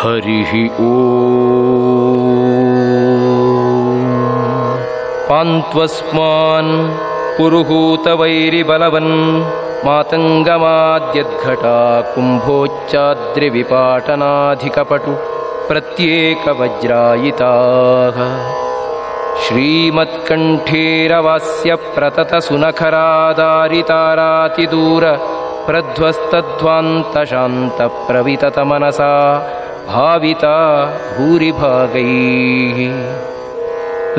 हरिः ओ। पान्त्वस्मान् पुरुहूतवैरिबलवन् मातङ्गमाद्यद्घटा कुम्भोच्चाद्रिविपाटनाधिकपटु प्रत्येकवज्रायिताः। श्रीमत्कण्ठेरवास्य प्रततसुनखरादारितारातिदूर प्रध्वस्तध्वान्तशान्तप्रविततमनसा भाविता भूरिभागैः।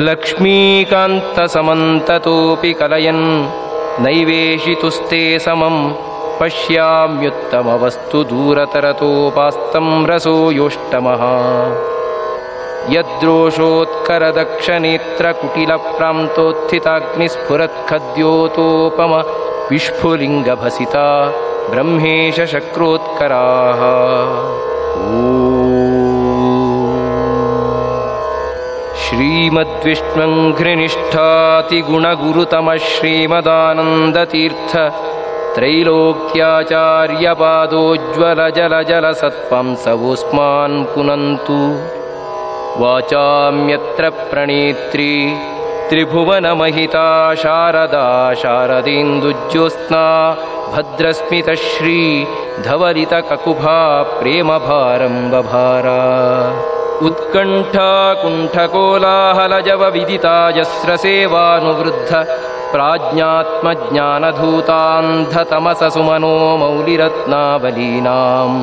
लक्ष्मीकान्तसमन्ततोऽपि कलयन् नैवेशितुस्ते समं पश्याम्युत्तमवस्तु दूरतरतोपास्तं रसो योष्टमः। यद्रोषोत्करदक्षनेत्रकुटिलप्रान्तोत्थिताग्निस्फुरत्खद्योतोपम विस्फुलिङ्गभसिता ब्रह्मेशशक्रोत्कराः श्रीमद्विष्णुघ्रिनिष्ठातिगुणगुरुतमः श्रीमदानन्दतीर्थ त्रैलोक्याचार्यपादोज्ज्वलजलजलसत्त्वंसवोऽस्मान् पुनन्तु। वाचाम्यत्र प्रणेत्री त्रिभुवनमहिता शारदा शारदेन्दुज्योत्स्ना भद्रस्मितश्री धवलितककुभा प्रेमभारं बभारा उत्कण्ठा कुण्ठकोलाहलजवविदिताजस्रसेवानुवृद्ध प्राज्ञात्मज्ञानधूतान्धतमससुमनो मौलिरत्नावलीनाम्।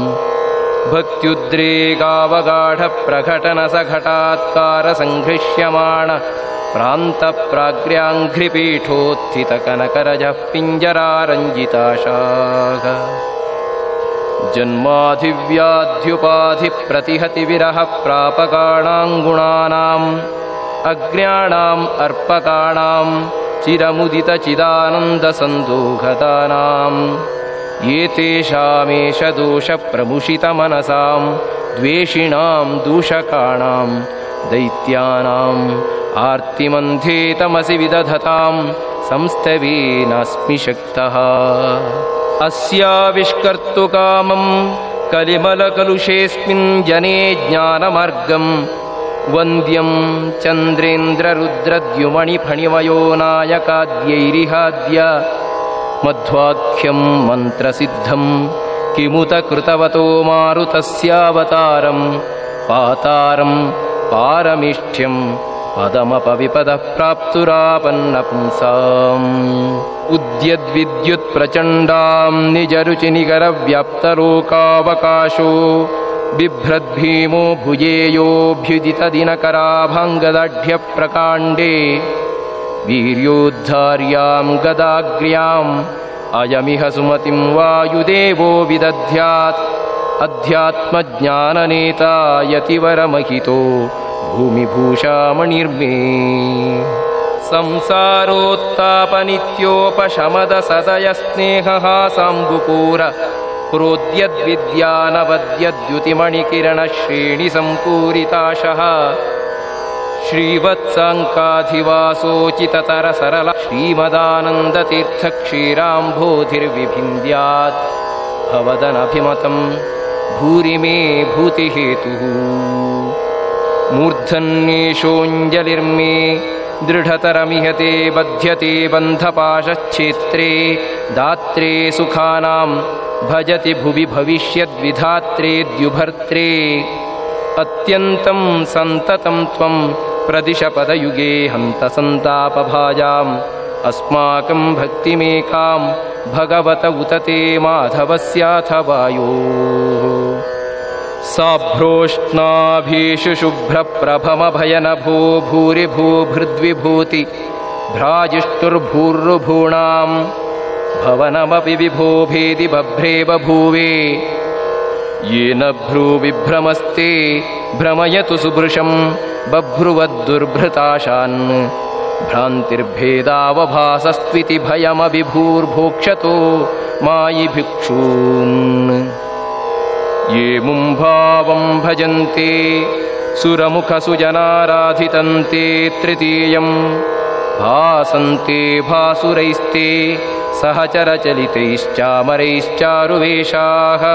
भक्त्युद्रेगावगाढप्रघटनसघटात्कारसङ्घृष्यमाण प्रान्तप्राग्र्याङ्घ्रिपीठोत्थितकनकरजः पिञ्जरारञ्जिताशाः जन्माधिव्याध्युपाधिप्रतिहतिविरह प्रापकाणाङ्गुणानाम् अग्र्याणाम् अर्पकाणाम् चिरमुदितचिदानन्दसन्दोघतानाम्। एतेषामेष दोषप्रमुषितमनसां द्वेषिणां दूषकाणां दैत्यानाम् आर्तिमन्धेतमसि विदधतां संस्तवेनास्मि शक्तः अस्याविष्कर्तुकामं कलिमलकलुषेऽस्मिन् जने ज्ञानमार्गम् वन्द्यं चन्द्रेन्द्ररुद्रद्युमणिफणिमयो नायकाद्यैरिहाद्य मध्वाख्यं मन्त्रसिद्धं किमुत कृतवतो मारुतस्यावतारं पातारं पारमिष्ठ्यं पदमपविपदः प्राप्तुरापन्नपुंसाम् उद्यद्विद्युत्प्रचण्डां निजरुचिनिकरव्याप्तलोकावकाशो बिभ्रद्भीमो भुजेयोऽभ्युदितदिनकराभाङ्गदाढ्यप्रकाण्डे वीर्योद्धार्यां गदाग्र्याम् अयमिह सुमतिं वायुदेवो विदध्यात्। अध्यात्मज्ञाननेता यतिवरमहितो। भूमिभूषामणिर्मे संसारोत्तापनित्योपशमदसदयस्नेहः साम्बुपूर प्रोद्यद्विद्यानवद्यद्युतिमणिकिरणश्रेणिसम्पूरिताशः श्रीवत्साङ्काधिवासोचिततरसरल श्रीमदानन्दतीर्थक्षीराम्भोधिर्विभिन्द्यात्। भवदनभिमतं भूरि मे भूतिहेतुः। मूर्धन्येषोऽञ्जलिर्मे दृढतरमिहते बध्यते बन्धपाशच्छेत्रे दात्रे सुखानां भजति भुवि भविष्यद्विधात्रे द्युभर्त्रे। अत्यन्तं सन्ततं त्वं प्रदिशपदयुगे हन्तसन्तापभाजाम् अस्माकं भक्तिमेकां भगवत उत ते माधवस्याथ वायोः साभ्रोष्णाभीषु शुभ्रप्रभमभयनभो भूरि भूभृद्विभूति भ्राजिष्टुर्भूर्रुभूणां भवनमपि विभो भेदि बभ्रे बभूवे येन भ्रूविभ्रमस्ते भ्रमयतु सुभृशं बभ्रुवद्दुर्भृताशान्। भ्रान्तिर्भेदावभासस्त्विति भयमभिभूर्भोक्षतो मायि भिक्षून् ये मुम्भावं भजन्ते सुरमुखसुजनाराधितन्ते तृतीयं भासन्ते भासुरैस्ते सहचरचलितैश्चामरैश्चारुवेशाः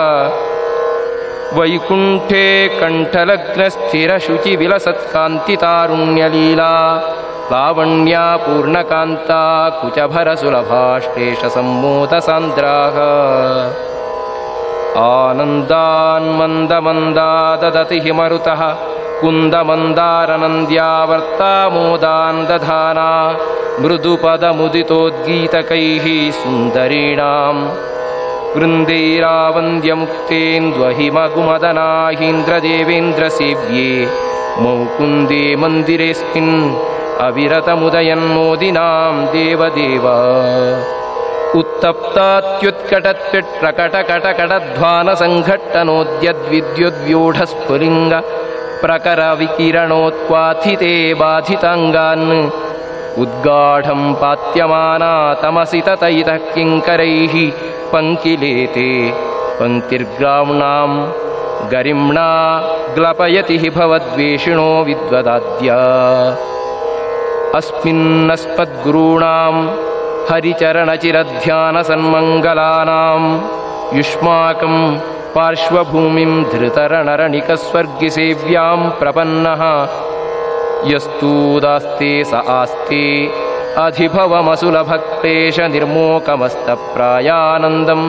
वैकुण्ठे कण्ठलग्नस्थिरशुचिविलसत्कान्तितारुण्यलीला लावण्या पूर्णकान्ता कुचभरसुलभाष्टेशसम्मोदसान्द्राः आनन्दान्मन्दमन्दा ददति हि मरुतः कुन्दमन्दारनन्द्यावर्तामोदान् दधाना मृदुपदमुदितोद्गीतकैः सुन्दरीणाम्। वृन्दैरावन्द्यमुक्तेन्द्वहिमगुमदनाहीन्द्रदेवेन्द्रसेव्ये मौकुन्दे मन्दिरेऽस्मिन् अविरतमुदयन्मोदिनां देवदेव उत्तप्तात्युत्कटत्विट्प्रकटकटकटध्वानसङ्घट्टनोद्यद्विद्युद्व्यूढस्फुलिङ्ग प्रकरविकिरणोत्क्वाथिते बाधिताङ्गान् उद्गाढं पात्यमाना तमसि ततैतः किङ्करैः पङ्किलेते पङ्क्तिर्ग्राम्णाम् गरिम्णा ग्लपयति हि भवद्वेषिणो विद्वदाद्या। अस्मिन्नस्मद्गुरूणां हरिचरणचिरध्यानसन्मङ्गलानां युष्माकं पार्श्वभूमिं धृतरणरणिकस्वर्गिसेव्यां प्रपन्नः। यस्तूदास्ते स आस्ते अधिभवमसुलभक्तेश निर्मोकमस्तप्रायानन्दं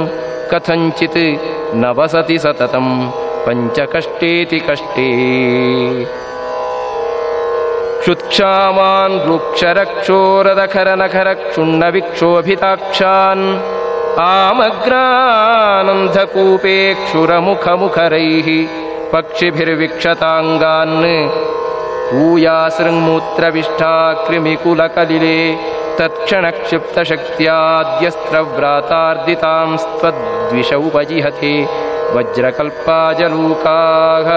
कथञ्चित् न वसति सततं पञ्चकष्टेति कष्टे क्षुत्क्षामान् वृक्षरक्षोरदखरनखरक्षुण्णविक्षोभिताक्षान् आमग्रानन्धकूपे क्षुरमुखमुखरैः पक्षिभिर्विक्षताङ्गान् पूयासृङ्मूत्रविष्ठा कृमिकुलकलिले तत्क्षणक्षिप्तशक्त्याद्यस्त्रव्रातार्दितांस्त्वद्विषौपजिहते वज्रकल्पाजलूकाः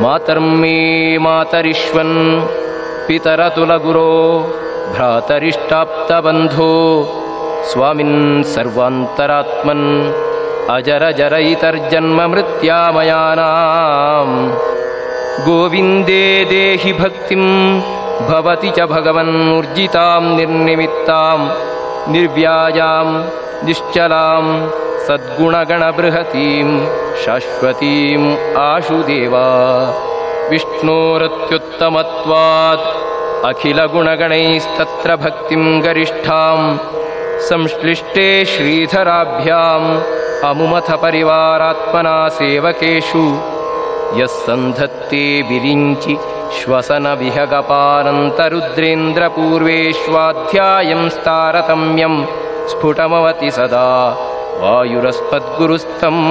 मातर्मे मातरिष्वन् पितरतुलगुरो भ्रातरिष्टाप्तबन्धो स्वामिन् सर्वान्तरात्मन् अजरजरैतर्जन्ममृत्यामयानाम् गोविन्दे देहि भक्तिं भवति च भगवन्मूर्जितां निर्निमित्तां निर्व्याजां निश्चलां सद्गुणगणबृहतीं शाश्वतीम् आशुदेवा विष्णोरत्युत्तमत्वात् अखिलगुणगणैस्तत्र भक्तिं गरिष्ठां संश्लिष्टे श्रीधराभ्याम् अमुमथ परिवारात्मना सेवकेषु। यः सन्धत्ते विरिञ्चि श्वसनविहगपानन्तरुद्रेन्द्रपूर्वेष्वाध्यायं स्फुटमवति सदा वायुरस्मद्गुरुस्तम्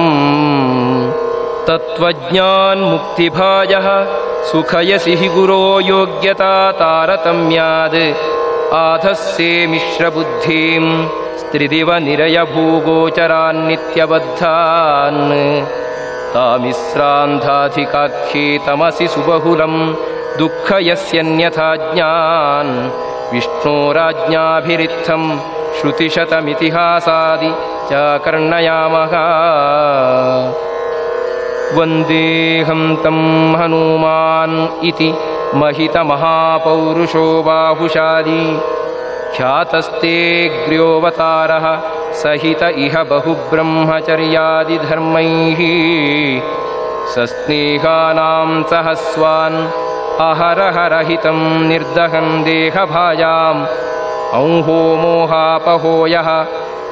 तत्त्वज्ञान्मुक्तिभाजः सुखयसि हि गुरो योग्यता तारतम्याद्। आधस्से मिश्रबुद्धिम् स्त्रिदिव निरयभूगोचरान्नित्यबद्धान्। तामिश्रान्धाधिकाख्ये तमसि सुबहुलम् दुःखयस्यन्यथा ज्ञान्। विष्णोराज्ञाभिरित्थम् श्रुतिशतमितिहासादि च कर्णयामः। वन्देऽहं तं हनूमान् इति महितमहापौरुषो बाहुशाली। ख्यातस्तेऽग्र्योऽवतारः सहित इह बहुब्रह्मचर्यादिधर्मैः। सस्नेहानां सहस्वान् अहरहरहितं निर्दहन् देहभाजाम् औहो मोहापहोयः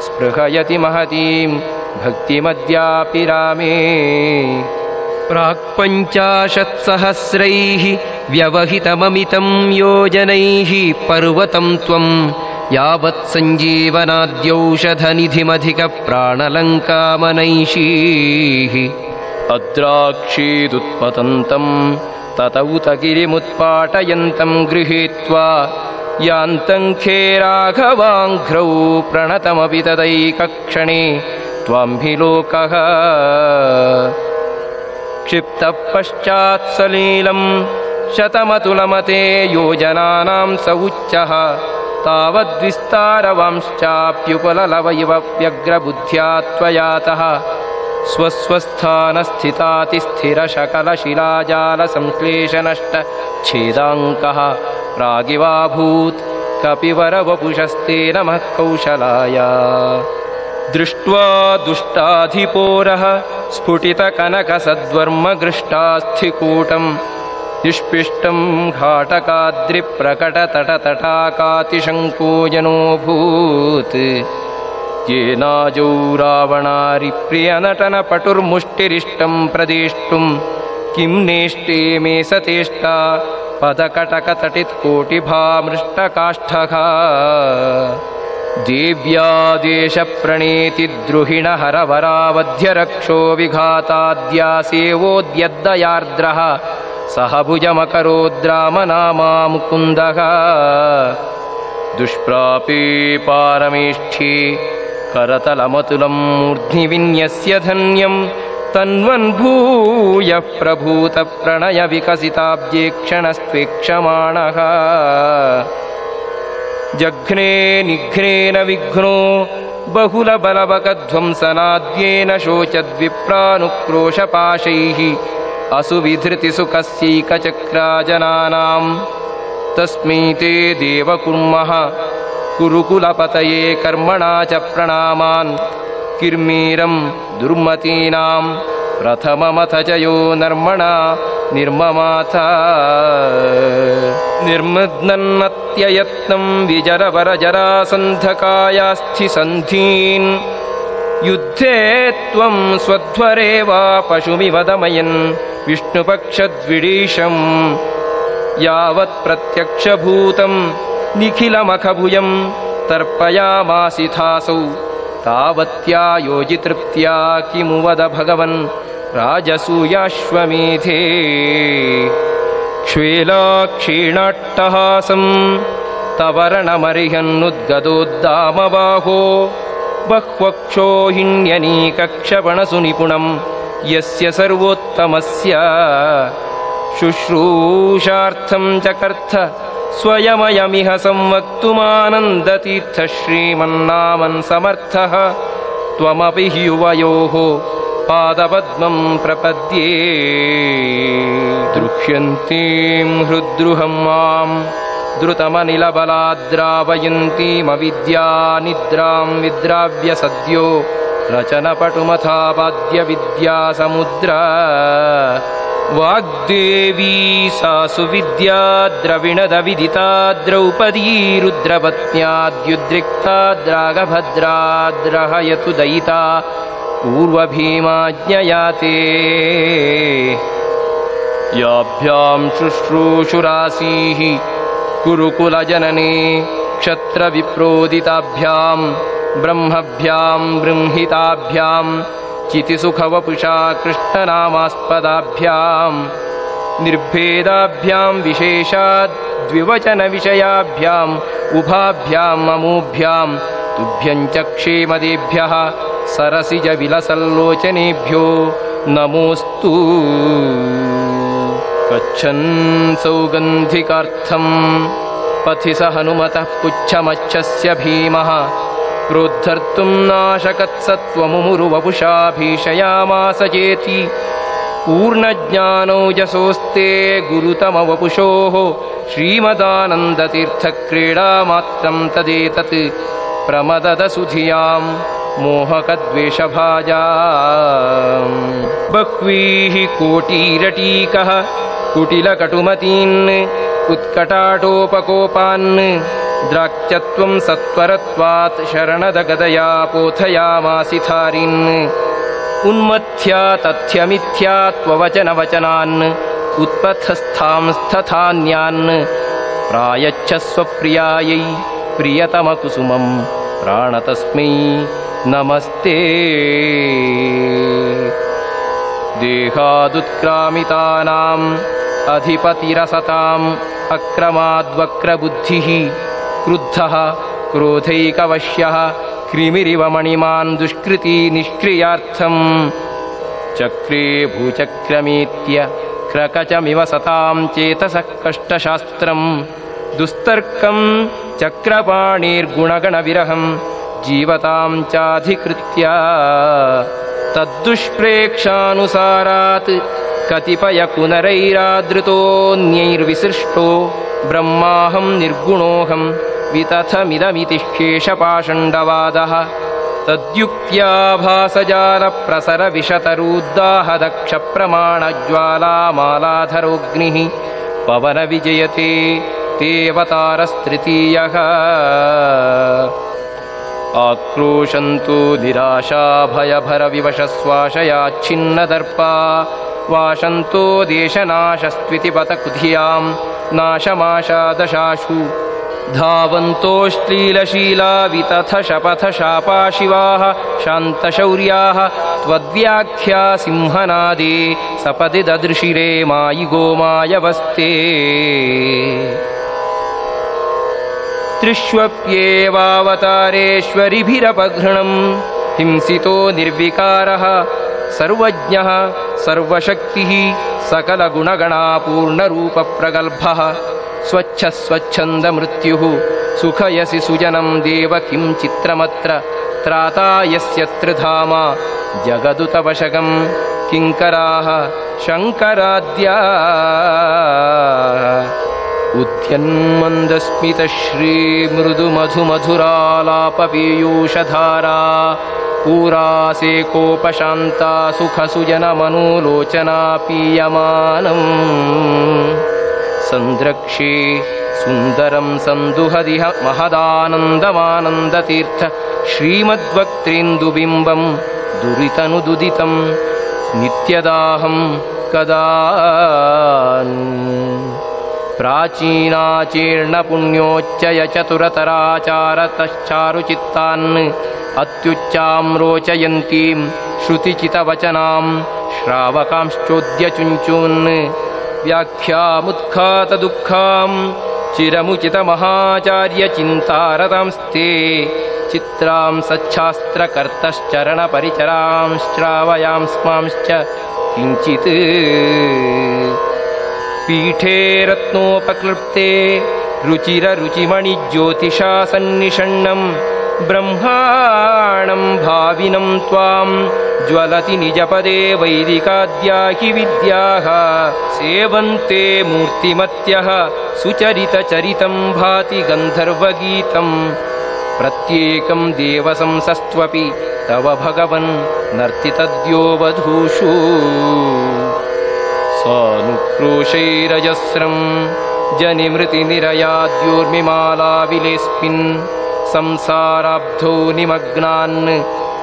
स्पृहयति महतीं भक्तिमद्यापि रामे। प्राक्पञ्चाशत्सहस्रैः व्यवहितममितं योजनैः पर्वतं त्वम् यावत् सञ्जीवनाद्यौषधनिधिमधिकप्राणलङ्कामनैषीः। अद्राक्षीदुत्पतन्तं तत उत गिरिमुत्पाटयन्तं गृहीत्वा यान्तं खे राघवाङ्घ्रौ प्रणतमपि तदैकक्षणे त्वाम्भिलोकः क्षिप्तः पश्चात् सलीलम् शतमतुलमते योजनानां स उच्चः तावद्विस्तारवांश्चाप्युपललव इव व्यग्रबुद्ध्या त्वयातः स्वस्वस्थानस्थितातिस्थिरशकलशिलाजालसंश्लेषनष्टच्छेदाङ्कः प्रागिवाभूत् कपिवरवपुषस्ते नमः कौशलाय। दृष्ट्वा दुष्टाधिपोरः स्फुटितकनकसद्वर्मगृष्टास्थिकूटम् निष्पिष्टम् घाटकाद्रिप्रकटतटतटाकातिशङ्कोजनोऽभूत् येनाजौ रावणारिप्रियनटनपटुर्मुष्टिरिष्टम् प्रदेष्टुम् किं नेष्टे मे सतेष्टा पदकटकतटित्कोटिभामृष्टकाष्ठः। देव्यादेशप्रणेति द्रुहिणहरवरावध्यरक्षो विघाताद्यासेवोद्यद्दयार्द्रः। सह भुजमकरोद्रामनामा मुकुन्दः दुष्प्रापे पारमेष्ठे करतलमतुलम् मूर्ध्नि विन्यस्य धन्यम् तन्वन्भूयः प्रभूतप्रणयविकसिताब्जेक्षणस्त्वेक्षमाणः। जघ्ने निघ्नेन विघ्नो बहुलबलवकध्वंसनाद्येन शोचद्विप्रानुक्रोशपाशैः असुविधृतिसुखस्यैकचक्राजनानाम्। तस्मै ते देवकुर्मः कुरुकुलपतये कर्मणा च प्रणामान्। किर्मीरम् दुर्मतीनाम् प्रथममथ च यो नर्मणा निर्ममाथ। निर्मग्नन्नत्ययत्नम् विजरवरजरासन्धकायास्थि सन्धीन् युद्धे त्वम् स्वध्वरे वा पशुमिव दमयन् विष्णुपक्षद्विडीशम्। यावत् निखिलमखभुजम् तर्पयामासिथासौ। तावत्या योजितृप्त्या किमु वद भगवन् राजसूयाश्वमेधे। क्ष्वेलाक्षीणाट्टहासम् तवरणमरिहन्नुद्गदोद्दामबाहो बह्वक्षोहिण्यनीकक्षपणसु निपुणम् यस्य सर्वोत्तमस्य शुश्रूषार्थम् चकर्थ स्वयमयमिह संवक्तुमानन्दतीर्थ श्रीमन्नामन् समर्थः। त्वमपि युवयोः पादपद्मम् प्रपद्ये। दृह्यन्तीम् हृद्रुहम् माम् द्रुतमनिलबलाद्रावयन्तीमविद्या निद्राम् विद्राव्य सद्यो रचनपटुमथापाद्यविद्या समुद्र वाग्देवी सा सुविद्या द्रविणदविदिता द्रौपदी रुद्रपत्न्याद्युद्रिक्ताद्रागभद्राद्रहयतु दयिता पूर्वभीमाज्ञयाते याभ्याम् शुश्रूषुरासीः कुरुकुलजनने क्षत्रविप्रोदिताभ्याम् ब्रह्मभ्याम् बृंहिताभ्याम् चितिसुखवपुषा कृष्णनामास्पदाभ्याम् निर्भेदाभ्याम् विशेषाद्विवचनविषयाभ्याम् उभाभ्याम् अमूभ्याम् तुभ्यम् च क्षेमदेभ्यः सरसिजविलसल्लोचनेभ्यो नमोऽस्तु। गच्छन् सौगन्धिकार्थम् पथि स हनुमतः पुच्छमच्छस्य भीमः क्रोद्धर्तुम् नाशकत्सत्त्वमुमुरुवपुषा भीषयामास चेति पूर्णज्ञानौजसोऽस्ते गुरुतमवपुषोः श्रीमदानन्दतीर्थक्रीडामात्रम् तदेतत्। प्रमददसुधियाम् मोहकद्वेषभाजा बह्वीः कोटीरटीकः कुटिलकटुमतीन् उत्कटाटोपकोपान् द्राक्त्यत्वम् सत्वरत्वात् शरणदगदया पोथयामासिथारिन्। उन्मथ्या तथ्यमिथ्या त्ववचनवचनान् उत्पथस्थांस्तथान्यान्। प्रायच्छ स्वप्रियायै प्रियतमकुसुमम् प्राणतस्मै नमस्ते। देहादुत्क्रामितानाम् अधिपतिरसताम् अक्रमाद्वक्रबुद्धिः क्रुद्धः क्रोधैकवश्यः क्रिमिरिव मणिमान् दुष्कृती निष्क्रियार्थम्। चक्रे भूचक्रमेत्य क्रकचमिव सताम् चेतसः कष्टशास्त्रम्। दुस्तर्कम् चक्रपाणिर्गुणगणविरहम् जीवताम् चाधिकृत्य तद्दुष्प्रेक्षानुसारात् कतिपयपुनरैरादृतोऽन्यैर्विसृष्टो ब्रह्माहम् निर्गुणोऽहम् वितथमिदमिति शेषपाषण्डवादः तद्युक्त्या भासजालप्रसरविशतरूद्दाहदक्षप्रमाणज्वालामालाधरोऽग्निः पवनविजयते तेऽवतारस्तृतीयः आक्रोशन्तु निराशाभयभरविवशश्वाशयाच्छिन्नदर्पा वाशन्तो देशनाशस्त्विति बतकुधियाम् नाशमाशादशाशु। धावन्तोऽश्लीलशीला वितथ शपथ शापाशिवाः शान्तशौर्याः त्वद्व्याख्या सिंहनादे सपदि ददृशिरे मायि गोमायवस्ते त्रिष्वप्येवावतारेश्वरिभिरपघृणम् हिंसितो निर्विकारः सर्वज्ञः सर्वशक्तिः सकलगुणगणापूर्णरूपप्रगल्भः। स्वच्छः स्वच्छन्दमृत्युः सुखयसि सुजनम् देव किं चित्रमत्र त्राता यस्य त्रिधामा जगदुतवशगम् किङ्कराः शङ्कराद्या। उद्यन्मन्दस्मितश्रीमृदुमधुमधुरालापपीयूषधारा कोपशान्ता सुखसुजनमनोलोचना पीयमानम् सन्द्रक्षे सुन्दरम् सन्दुहदिह महदानन्दमानन्दतीर्थ श्रीमद्वक्त्रेन्दुबिम्बम् दुरितनुदुदितम् नित्यदाहम् कदा प्राचीनाचीर्णपुण्योच्चय चतुरतराचारतश्चारुचित्तान् अत्युच्चाम् रोचयन्तीम् श्रुतिचितवचनाम् श्रावकांश्चोद्यचुञ्चून् व्याख्यामुत्खातदुःखाम् चिरमुचितमहाचार्यचिन्तारतांस्ते चित्राम् सच्छास्त्रकर्तश्चरणपरिचरांश्रावयांस्मांश्च किञ्चित् पीठे रत्नोपक्लृप्ते रुचिररुचिमणिज्योतिषा सन्निषण्णम् ब्रह्माणम् भाविनम् त्वाम्। ज्वलति निजपदे वैदिकाद्या हि विद्याः। सेवन्ते मूर्तिमत्यः। सुचरितचरितम् भाति गन्धर्वगीतम्। प्रत्येकम् देवसंसस्त्वपि। तव भगवन् नर्तितद्यो वधूषु सानुक्रोशैरजस्रम् जनिमृतिनिरयाद्योर्मिमालाविलेऽस्मिन् संसाराब्धौ निमग्नान्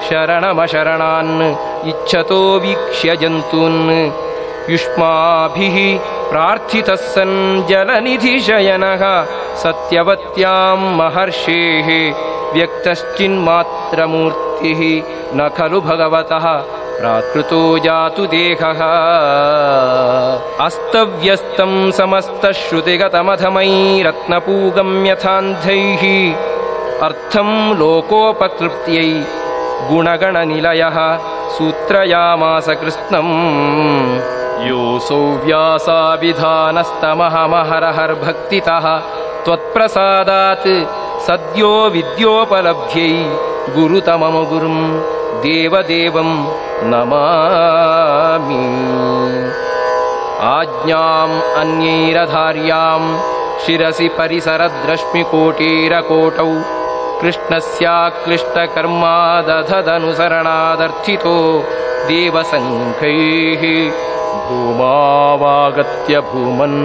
शरणमशरणान् इच्छतो वीक्ष्य जन्तून् युष्माभिः प्रार्थितः सन् जलनिधिशयनः सत्यवत्याम् महर्षेः व्यक्तश्चिन्मात्रमूर्तिः न खलु भगवतः प्राकृतो जातु देहः। अस्तव्यस्तम् समस्तश्रुतिगतमधमैरत्नपूगम्यथान्धैः अर्थम् लोकोपकृत्यै गुणगणनिलयः। सूत्रयामास कृत्स्नम् योऽसौ व्यासाविधानस्तमहमहरहर्भक्तितः त्वत्प्रसादात् सद्यो विद्योपलब्ध्यै गुरुतमम देवदेवम् नमामि। आज्ञाम् अन्यैरधार्याम् शिरसि परिसरद्रश्मिकोटीरकोटौ कृष्णस्याक्लिष्टकर्मा दधदनुसरणादर्थितो देवसङ्घैः भूमावागत्य भूमन्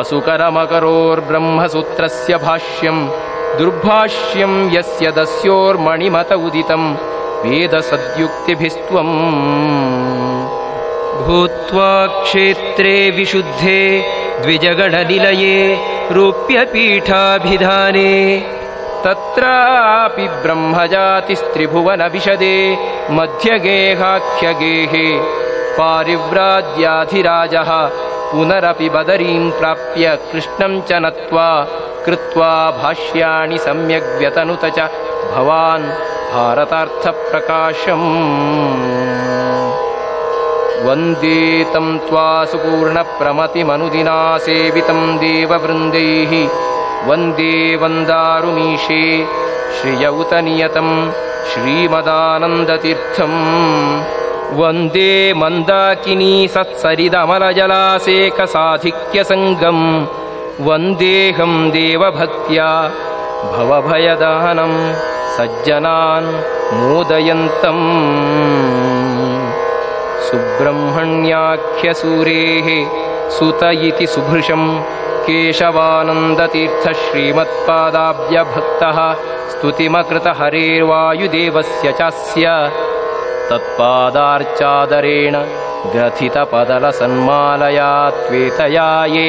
असुकरमकरोर्ब्रह्मसूत्रस्य भाष्यम् दुर्भाष्यम् यस्य दस्योर्मणिमत उदितम् वेदसद्युक्तिभिस्त्वम् भूत्वा क्षेत्रे विशुद्धे द्विजगणनिलये रूप्यपीठाभिधाने तत्रापि ब्रह्मजातिस्त्रिभुवनविशदे मध्यगेहाख्यगेहे पारिव्राज्याधिराजः पुनरपि बदरीम् प्राप्य कृष्णम् च नत्वा कृत्वा भाष्याणि सम्यग्व्यतनुत च भवान् भारतार्थप्रकाशम्। वन्दे तम् त्वा सुपूर्णप्रमतिमनुदिना सेवितम् देववृन्दैः। वन्दे वन्दारुमीशे श्रिय उत नियतम् श्रीमदानन्दतीर्थम्। वन्दे मन्दाकिनी सत्सरिदमलजलासेकसाधिक्यसङ्गम् वन्देऽहम् देवभक्त्या भवभयदानम् सज्जनान् मोदयन्तम्। सुब्रह्मण्याख्यसूरेः सुत इति सुभृशम् केशवानन्दतीर्थ श्रीमत्पादाब्जभक्तः स्तुतिमकृतहरेर्वायुदेवस्य चास्य तत्पादार्चादरेण ग्रथितपदलसन्मालया त्वेतया ये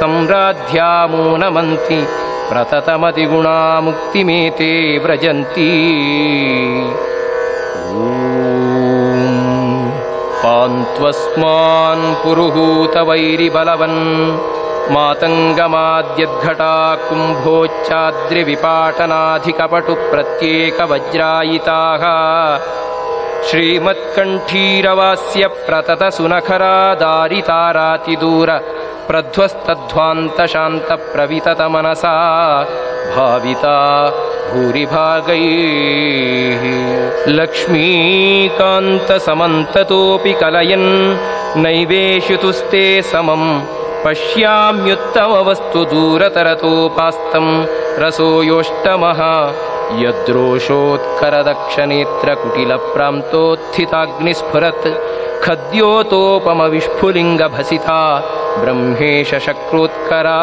सम्राध्यामूनमन्ति प्रततमतिगुणा मुक्तिमेते व्रजन्ति पान्त्वस्मान् पुरुहूतवैरिबलवन् मातङ्गमाद्यद्घटा कुम्भोच्चाद्रिविपाटनाधिकपटुप्रत्येकवज्रायिताः श्रीमत्कण्ठीरवास्य प्रततसुनखरादारितारातिदूर प्रध्वस्तध्वान्तशान्तप्रविततमनसा भाविता भूरिभागैः। लक्ष्मीकान्तसमन्ततोऽपि कलयन् नैवेशितुस्ते समम् पश्याम्युत्तमवस्तु दूरतरतोपास्तम् रसो योष्टमः यद्रोषोत्करदक्षनेत्रकुटिलप्रान्तोत्थिताग्निस्फुरत् खद्योतोपमविस्फुलिङ्गभसिता ब्रह्मेश शक्रोत्कराः